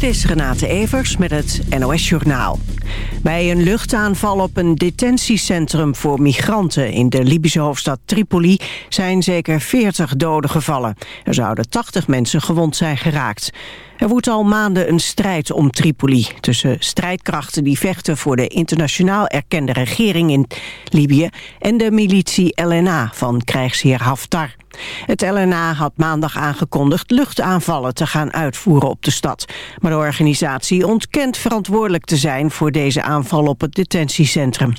Dit is Renate Evers met het NOS Journaal. Bij een luchtaanval op een detentiecentrum voor migranten... in de Libische hoofdstad Tripoli zijn zeker 40 doden gevallen. Er zouden 80 mensen gewond zijn geraakt. Er woedt al maanden een strijd om Tripoli... tussen strijdkrachten die vechten voor de internationaal erkende regering in Libië... en de militie LNA van krijgsheer Haftar. Het LNA had maandag aangekondigd luchtaanvallen te gaan uitvoeren op de stad. Maar de organisatie ontkent verantwoordelijk te zijn voor deze aanval op het detentiecentrum.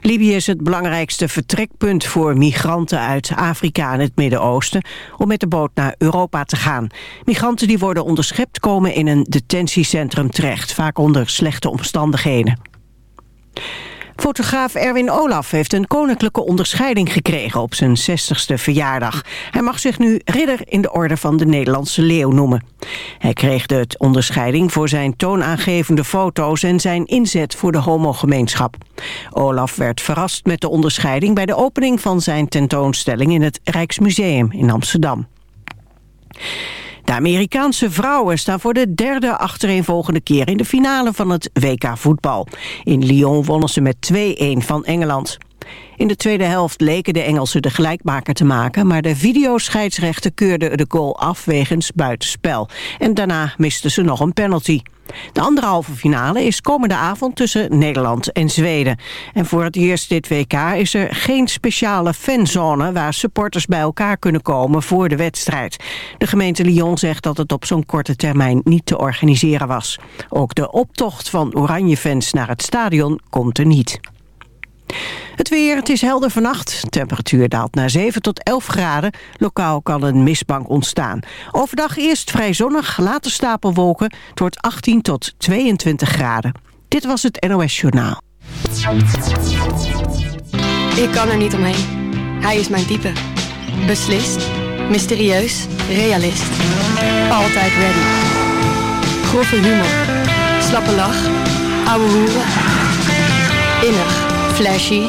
Libië is het belangrijkste vertrekpunt voor migranten uit Afrika en het Midden-Oosten om met de boot naar Europa te gaan. Migranten die worden onderschept komen in een detentiecentrum terecht, vaak onder slechte omstandigheden. Fotograaf Erwin Olaf heeft een koninklijke onderscheiding gekregen op zijn 60ste verjaardag. Hij mag zich nu ridder in de orde van de Nederlandse leeuw noemen. Hij kreeg de onderscheiding voor zijn toonaangevende foto's en zijn inzet voor de homogemeenschap. Olaf werd verrast met de onderscheiding bij de opening van zijn tentoonstelling in het Rijksmuseum in Amsterdam. De Amerikaanse vrouwen staan voor de derde achtereenvolgende keer in de finale van het WK voetbal. In Lyon wonnen ze met 2-1 van Engeland. In de tweede helft leken de Engelsen de gelijkmaker te maken... maar de videoscheidsrechter keurde de goal af wegens buitenspel. En daarna misten ze nog een penalty. De andere halve finale is komende avond tussen Nederland en Zweden. En voor het eerst dit WK is er geen speciale fanzone... waar supporters bij elkaar kunnen komen voor de wedstrijd. De gemeente Lyon zegt dat het op zo'n korte termijn niet te organiseren was. Ook de optocht van Oranje-fans naar het stadion komt er niet. Weer, het is helder vannacht. Temperatuur daalt naar 7 tot 11 graden. Lokaal kan een mistbank ontstaan. Overdag eerst vrij zonnig, later stapelwolken. Het wordt 18 tot 22 graden. Dit was het NOS Journaal. Ik kan er niet omheen. Hij is mijn type. Beslist, mysterieus, realist. Altijd ready. Grove humor. Slappe lach. Ouwe hoeren. Innig Flashy,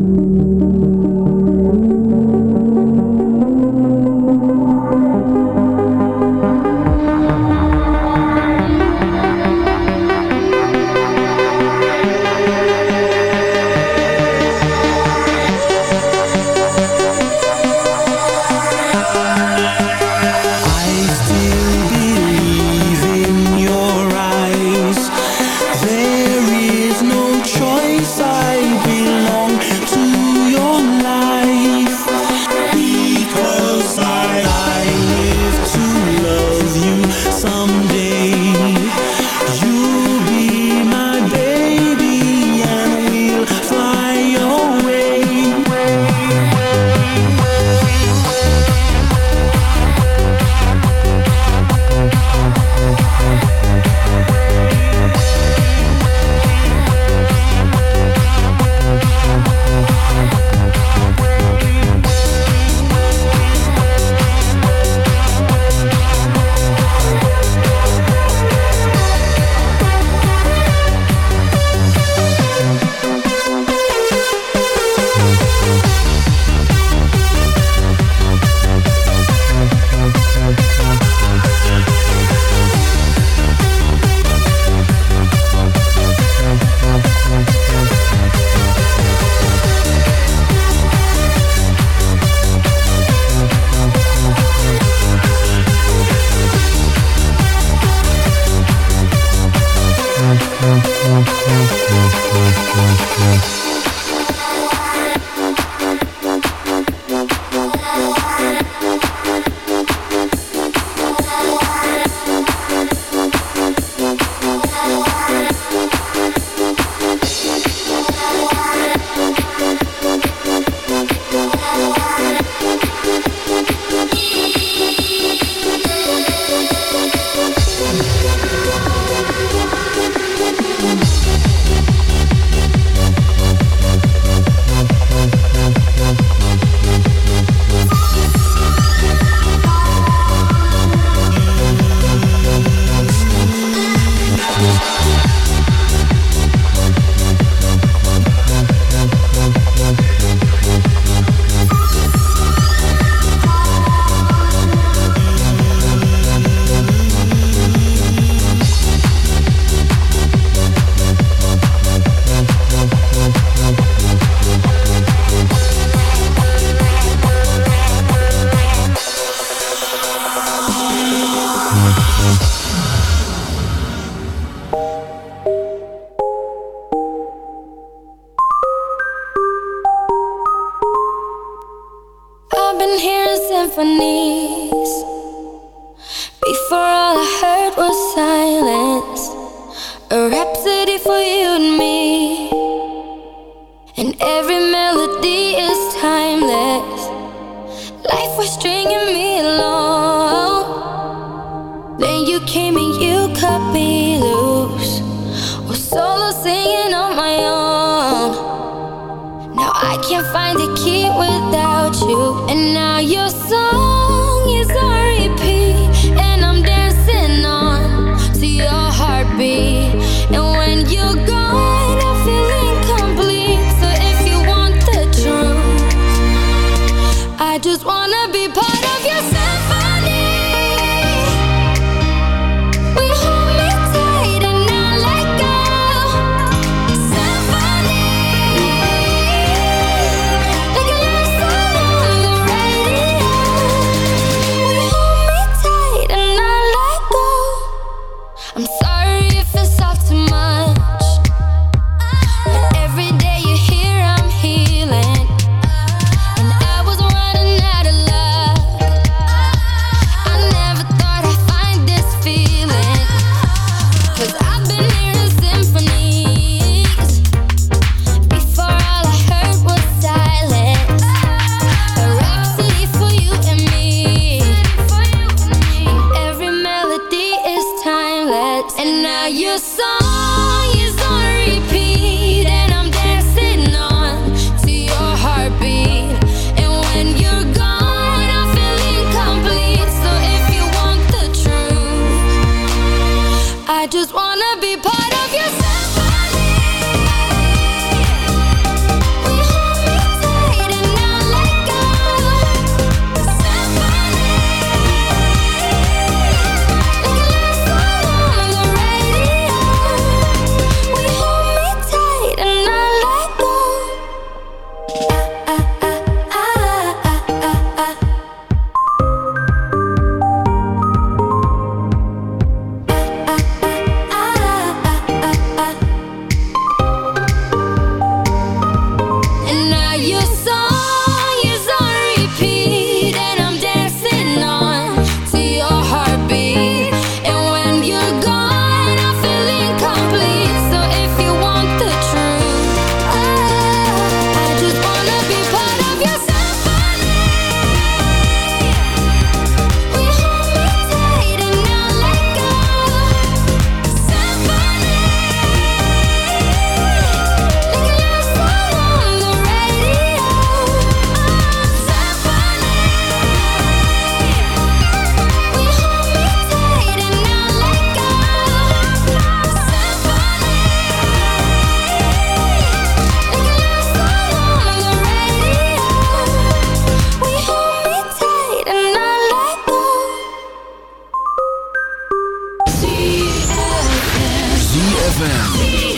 Yeah.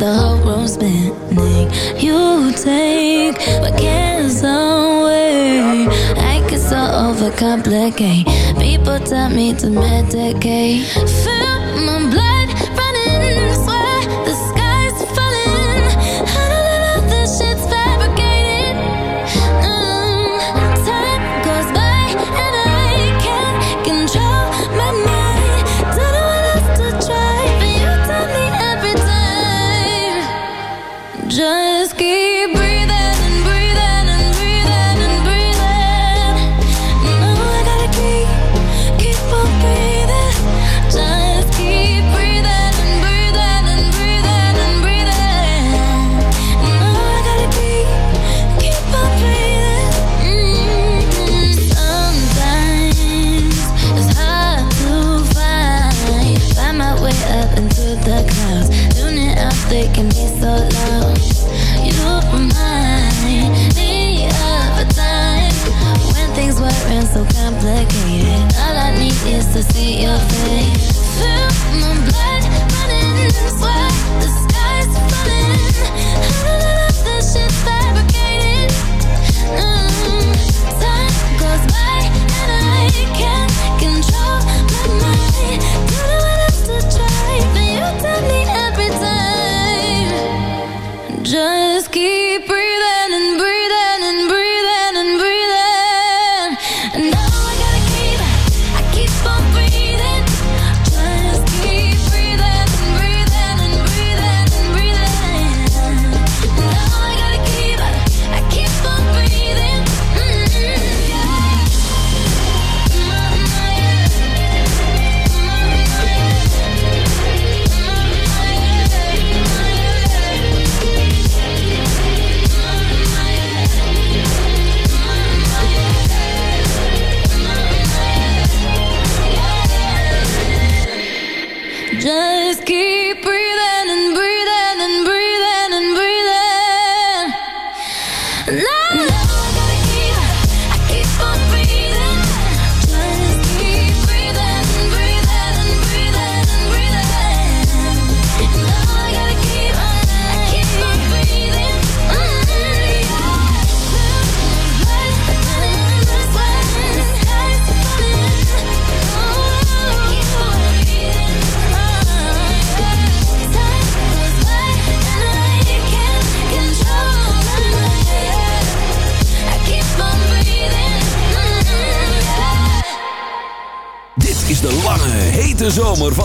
the whole world's spinning. You take what cares away. I get so overcomplicate. People tell me to medicate. Fill my blood.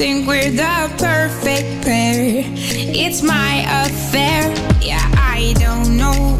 think we're the perfect pair. It's my affair. Yeah, I don't know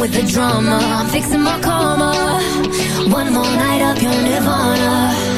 with the drama. I'm fixing my karma. One more night of your nirvana.